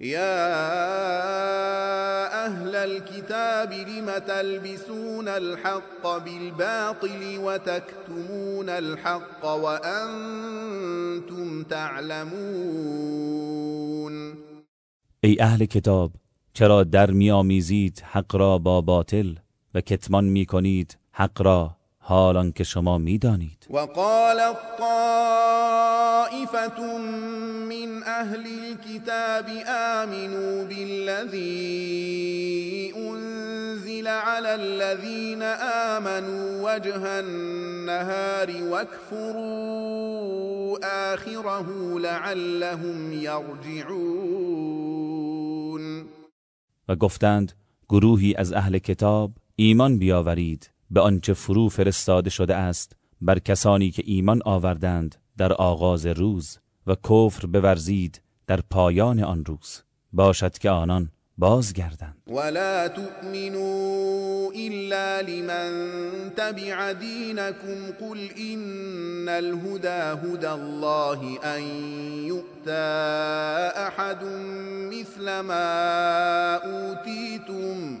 يا أهل الكتاب لم تلبسون الحق بالباطل وتكتمون الحق وأنتم تعلمون ای اهل کتاب، چرا در میآمیزید حق را با باطل و کتمان می کنید حق را؟ حالان که شما میدانید۔ وقال طائفة من أهل الكتاب آمنوا بالذي أنزل على الذين آمنوا وجه النهار واكفروا آخره لعلهم يرجعون۔ و گفتند گروهی از اهل کتاب ایمان بیاورید۔ به آنچه فرو فرستاده شده است بر کسانی که ایمان آوردند در آغاز روز و کفر بورزید در پایان آن روز. باشد که آنان بازگردند. ولا تؤمنوا إلا لمن تبع دينكم. قل إن الهدى هدى الله أن يؤتى أحد مثل ما أوتيتم.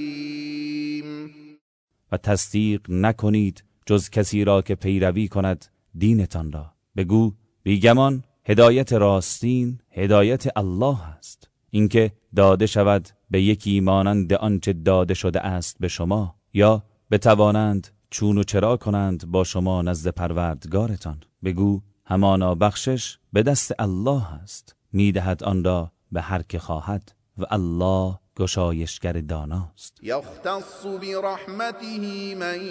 و تصدیق نکنید جز کسی را که پیروی کند دینتان را. بگو، بیگمان، هدایت راستین هدایت الله است. اینکه داده شود به یکی مانند آنچه داده شده است به شما، یا بتوانند چون و چرا کنند با شما نزد پروردگارتان. بگو، همانا بخشش به دست الله است. میدهد آن را به هر که خواهد و الله گشایشگر داناست. یختص برحمته من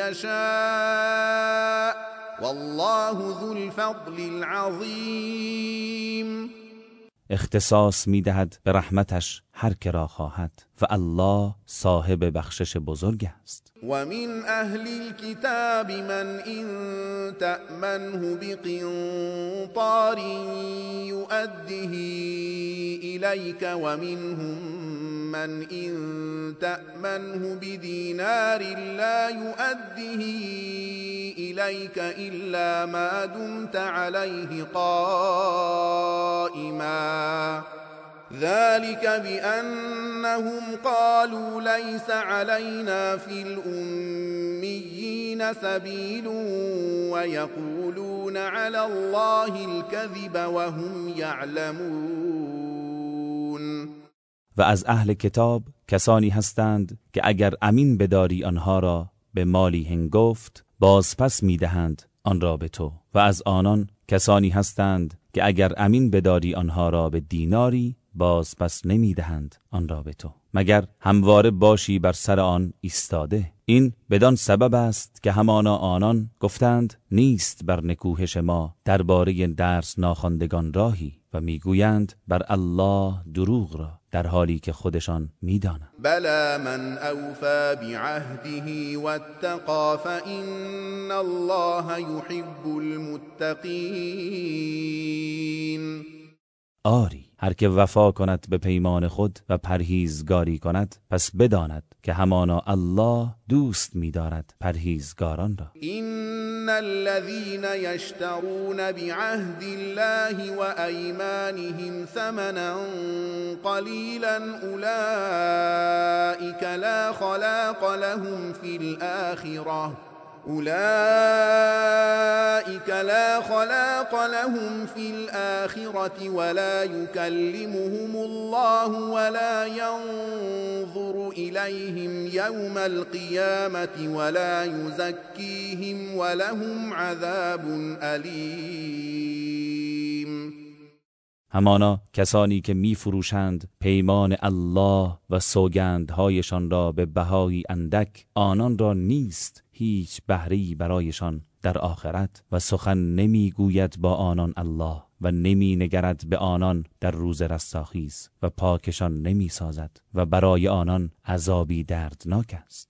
یشاء والله ذو الفضل العظیم. اختصاص میدهد به رحمتش هر که را خواهد و الله صاحب بخشش بزرگ است. ومن أهل الكتاب من إن تأمنه بقنطار يؤده إليك ومنهم من إن تأمنه بدينار لا يؤده إليك إلا ما دمت عليه قائماً. ذلك بأنهم قالوا ليس علينا في الأميين سبيل ويقولون على الله الكذب وهم يعلمون. و از اهل کتاب کسانی هستند که اگر امین بداری آنها را به مالی هنگفت باز بازپس میدهند آن را به تو. و از آنان کسانی هستند که اگر امین بداری آنها را به دیناری باز پس نمیدهند آن را به تو. مگر همواره باشی بر سر آن ایستاده؟ این بدان سبب است که همانا آنان گفتند، نیست بر نکوهش ما درباره درس ناخواندگان راهی. و میگویند بر الله دروغ را در حالی که خودشان میدانند. بلا من اوفا بعهده واتقا فإن الله يحب المتقین آری هر که وفا کند به پیمان خود و پرهیزگاری کند، پس بداند که همانا الله دوست می‌دارد پرهیزگاران را. این الذين يشترون بعهد الله وأيمانهم ثمنا قليلا اولئك لا خلاق لهم في الآخرة أولئك لا خلاق لهم في الآخرة ولا يكلمهم الله ولا ينظر إليهم يوم القيامة ولا يزكيهم ولهم عذاب أليم. همانا کسانی که می فروشند پیمان الله و سوگندهایشان را به بهایی اندک، آنان را نیست هیچ بهری برایشان در آخرت و سخن نمیگوید با آنان الله و نمی نگرد به آنان در روز رستاخیز و پاکشان نمی سازد و برای آنان عذابی دردناک است.